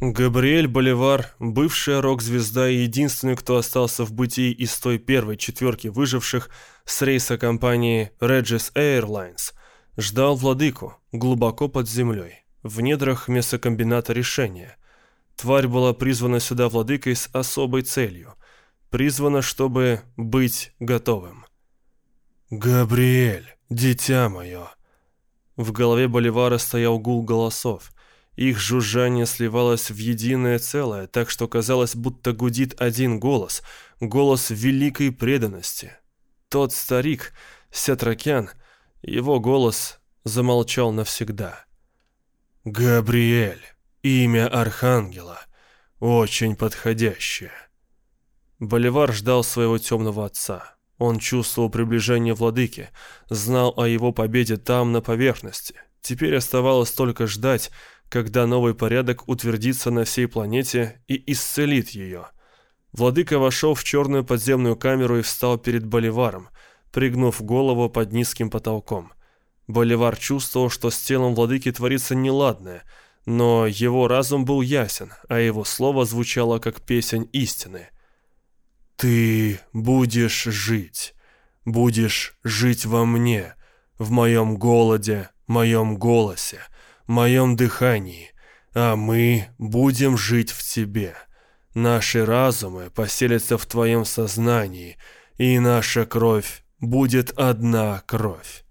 Габриэль Боливар, бывшая рок-звезда и единственный, кто остался в бытии из той первой четверки выживших с рейса компании Regis Airlines, ждал владыку глубоко под землей, в недрах мясокомбината решения. Тварь была призвана сюда владыкой с особой целью. Призвана, чтобы быть готовым. «Габриэль, дитя мое!» В голове Боливара стоял гул голосов – их жужжание сливалось в единое целое, так что казалось, будто гудит один голос, голос великой преданности. Тот старик, Сетракян, его голос замолчал навсегда. «Габриэль, имя Архангела, очень подходящее». Боливар ждал своего темного отца. Он чувствовал приближение владыки, знал о его победе там, на поверхности. Теперь оставалось только ждать, когда новый порядок утвердится на всей планете и исцелит ее. Владыка вошел в черную подземную камеру и встал перед Боливаром, пригнув голову под низким потолком. Боливар чувствовал, что с телом владыки творится неладное, но его разум был ясен, а его слово звучало как песень истины. «Ты будешь жить, будешь жить во мне, в моем голоде, моем голосе, моем дыхании, а мы будем жить в тебе. Наши разумы поселятся в твоем сознании, и наша кровь будет одна кровь.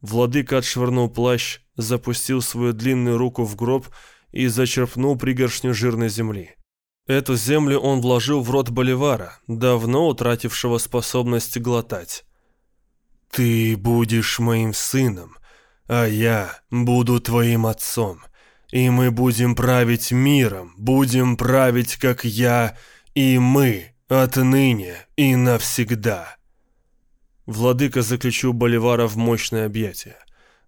Владыка отшвырнул плащ, запустил свою длинную руку в гроб и зачерпнул пригоршню жирной земли. Эту землю он вложил в рот Боливара, давно утратившего способность глотать. «Ты будешь моим сыном, а я буду твоим отцом, и мы будем править миром, будем править, как я и мы, отныне и навсегда». Владыка заключил Боливара в мощное объятие.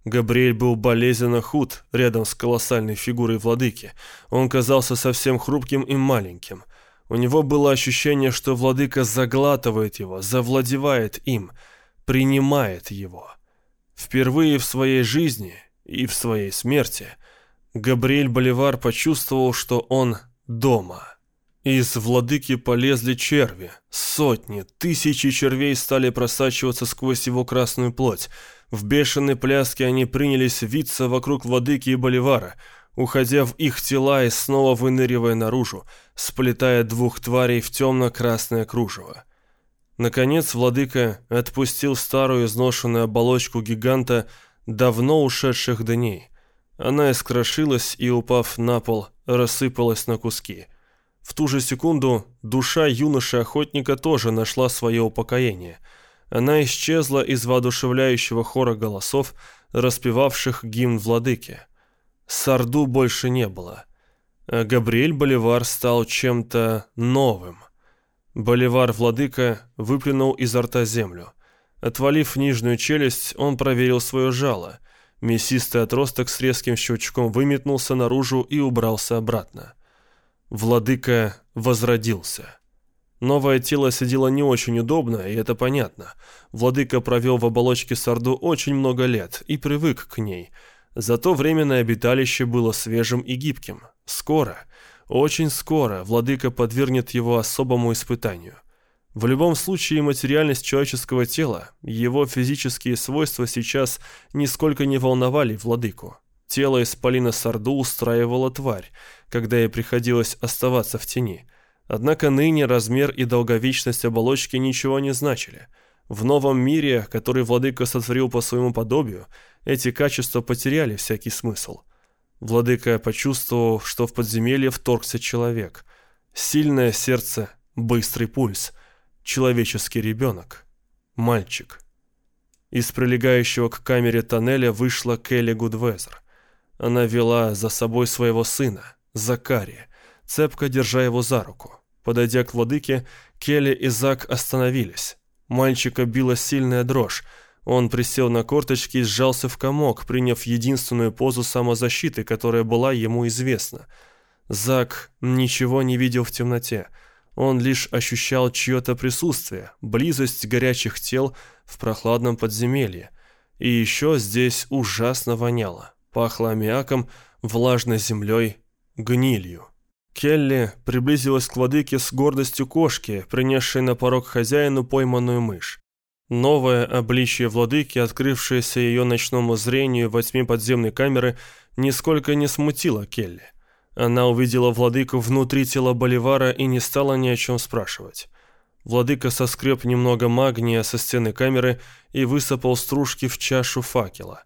Габриэль был болезненно худ рядом с колоссальной фигурой владыки. Он казался совсем хрупким и маленьким. У него было ощущение, что владыка заглатывает его, завладевает им, принимает его. Впервые в своей жизни и в своей смерти Габриэль Боливар почувствовал, что он дома. Из владыки полезли черви. Сотни, тысячи червей стали просачиваться сквозь его красную плоть. В бешеной пляске они принялись виться вокруг владыки и Боливара, уходя в их тела и снова выныривая наружу, сплетая двух тварей в темно-красное кружево. Наконец владыка отпустил старую изношенную оболочку гиганта давно ушедших дней. Она искрошилась и, упав на пол, рассыпалась на куски. В ту же секунду душа юноши-охотника тоже нашла свое упокоение. Она исчезла из воодушевляющего хора голосов, распевавших гимн владыки. Сарду больше не было. А Габриэль Боливар стал чем-то новым – Боливар-владыка выплюнул изо рта землю. Отвалив нижнюю челюсть, он проверил свое жало. Мясистый отросток с резким щелчком выметнулся наружу и убрался обратно. Владыка возродился. Новое тело сидело не очень удобно, и это понятно. Владыка провел в оболочке Сарду очень много лет и привык к ней. Зато временное обиталище было свежим и гибким. Скоро, очень скоро владыка подвергнет его особому испытанию. В любом случае материальность человеческого тела, его физические свойства сейчас нисколько не волновали владыку. Тело исполина Сарду устраивало тварь, когда ей приходилось оставаться в тени. Однако ныне размер и долговечность оболочки ничего не значили. В новом мире, который владыка сотворил по своему подобию, эти качества потеряли всякий смысл – Владыка почувствовал, что в подземелье вторгся человек. Сильное сердце, быстрый пульс. Человеческий ребенок. Мальчик. Из прилегающего к камере тоннеля вышла Келли Гудвезер. Она вела за собой своего сына, Закария, цепко держа его за руку. Подойдя к владыке, Келли и Зак остановились. Мальчика била сильная дрожь, он присел на корточки и сжался в комок, приняв единственную позу самозащиты, которая была ему известна. Зак ничего не видел в темноте. Он лишь ощущал чье-то присутствие, близость горячих тел в прохладном подземелье. И еще здесь ужасно воняло. Пахло аммиаком, влажной землей гнилью. Келли приблизилась к владыке с гордостью кошки, принесшей на порог хозяину пойманную мышь. Новое обличье владыки, открывшееся ее ночному зрению во тьме подземной камеры, нисколько не смутило Келли. Она увидела владыку внутри тела Боливара и не стала ни о чем спрашивать. Владыка соскреб немного магния со стены камеры и высыпал стружки в чашу факела.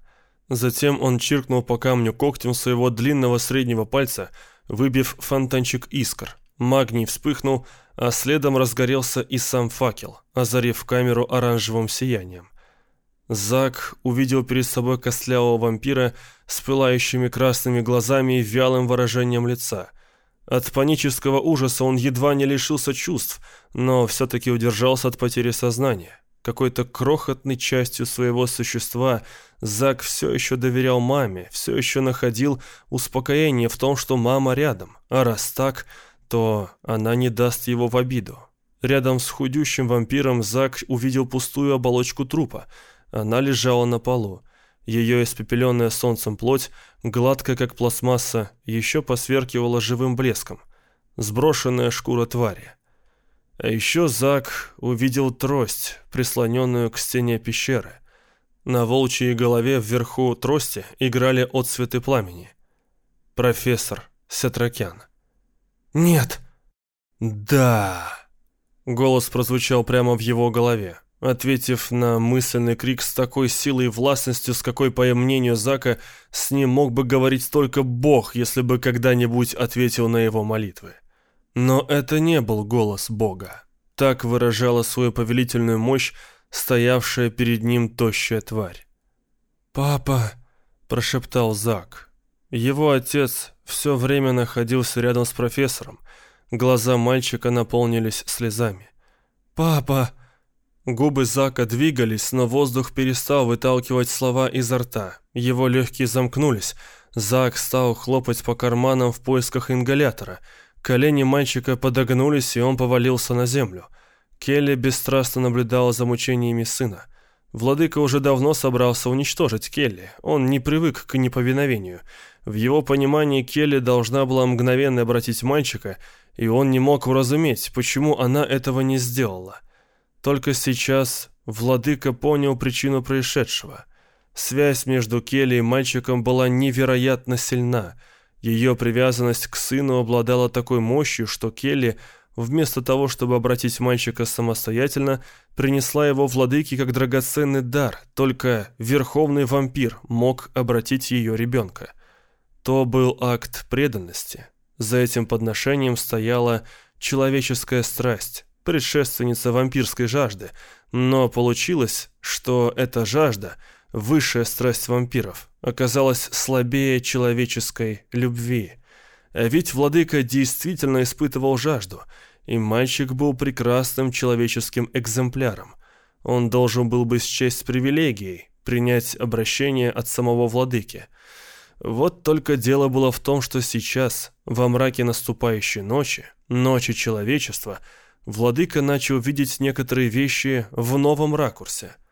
Затем он чиркнул по камню когтем своего длинного среднего пальца, выбив фонтанчик искр. Магний вспыхнул, а следом разгорелся и сам факел, озарив камеру оранжевым сиянием. Зак увидел перед собой костлявого вампира с пылающими красными глазами и вялым выражением лица. От панического ужаса он едва не лишился чувств, но все-таки удержался от потери сознания. Какой-то крохотной частью своего существа Зак все еще доверял маме, все еще находил успокоение в том, что мама рядом, а раз так, то она не даст его в обиду. Рядом с худющим вампиром Зак увидел пустую оболочку трупа. Она лежала на полу. Ее испепеленная солнцем плоть, гладкая как пластмасса, еще посверкивала живым блеском. Сброшенная шкура твари. А еще Зак увидел трость, прислоненную к стене пещеры. На волчьей голове вверху трости играли отцветы пламени. Профессор Сетракян. «Нет!» «Да!» Голос прозвучал прямо в его голове, ответив на мысленный крик с такой силой и властностью, с какой, по мнению Зака, с ним мог бы говорить только Бог, если бы когда-нибудь ответил на его молитвы. Но это не был голос Бога. Так выражала свою повелительную мощь стоявшая перед ним тощая тварь. «Папа!» – прошептал Зак. Его отец все время находился рядом с профессором. Глаза мальчика наполнились слезами. «Папа!» Губы Зака двигались, но воздух перестал выталкивать слова изо рта. Его легкие замкнулись. Зак стал хлопать по карманам в поисках ингалятора – Колени мальчика подогнулись, и он повалился на землю. Келли бесстрастно наблюдала за мучениями сына. Владыка уже давно собрался уничтожить Келли. Он не привык к неповиновению. В его понимании Келли должна была мгновенно обратить мальчика, и он не мог уразуметь, почему она этого не сделала. Только сейчас Владыка понял причину происшедшего. Связь между Келли и мальчиком была невероятно сильна – ее привязанность к сыну обладала такой мощью, что Келли, вместо того, чтобы обратить мальчика самостоятельно, принесла его владыке как драгоценный дар, только верховный вампир мог обратить ее ребенка. То был акт преданности. За этим подношением стояла человеческая страсть, предшественница вампирской жажды, но получилось, что эта жажда – высшая страсть вампиров, оказалась слабее человеческой любви. А ведь владыка действительно испытывал жажду, и мальчик был прекрасным человеческим экземпляром. Он должен был бы счесть привилегией принять обращение от самого владыки. Вот только дело было в том, что сейчас, во мраке наступающей ночи, ночи человечества, владыка начал видеть некоторые вещи в новом ракурсе –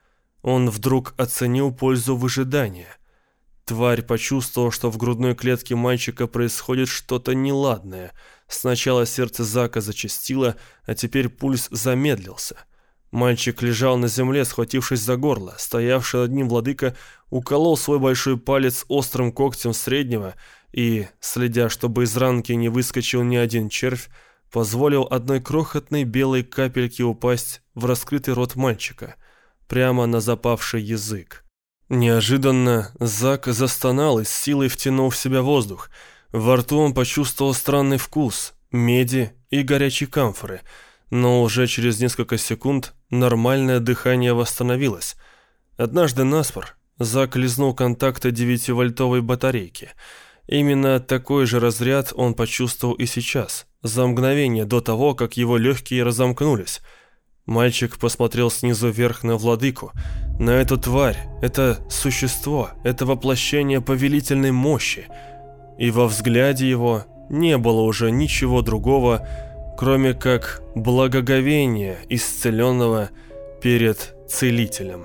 он вдруг оценил пользу выжидания. Тварь почувствовала, что в грудной клетке мальчика происходит что-то неладное. Сначала сердце Зака зачастило, а теперь пульс замедлился. Мальчик лежал на земле, схватившись за горло. Стоявший над ним владыка уколол свой большой палец острым когтем среднего и, следя, чтобы из ранки не выскочил ни один червь, позволил одной крохотной белой капельке упасть в раскрытый рот мальчика – прямо на запавший язык. Неожиданно Зак застонал и с силой втянул в себя воздух. Во рту он почувствовал странный вкус, меди и горячей камфоры, но уже через несколько секунд нормальное дыхание восстановилось. Однажды наспор Зак лизнул контакты 9-вольтовой батарейки. Именно такой же разряд он почувствовал и сейчас, за мгновение до того, как его легкие разомкнулись – Мальчик посмотрел снизу вверх на владыку, на эту тварь, это существо, это воплощение повелительной мощи. И во взгляде его не было уже ничего другого, кроме как благоговения исцеленного перед целителем.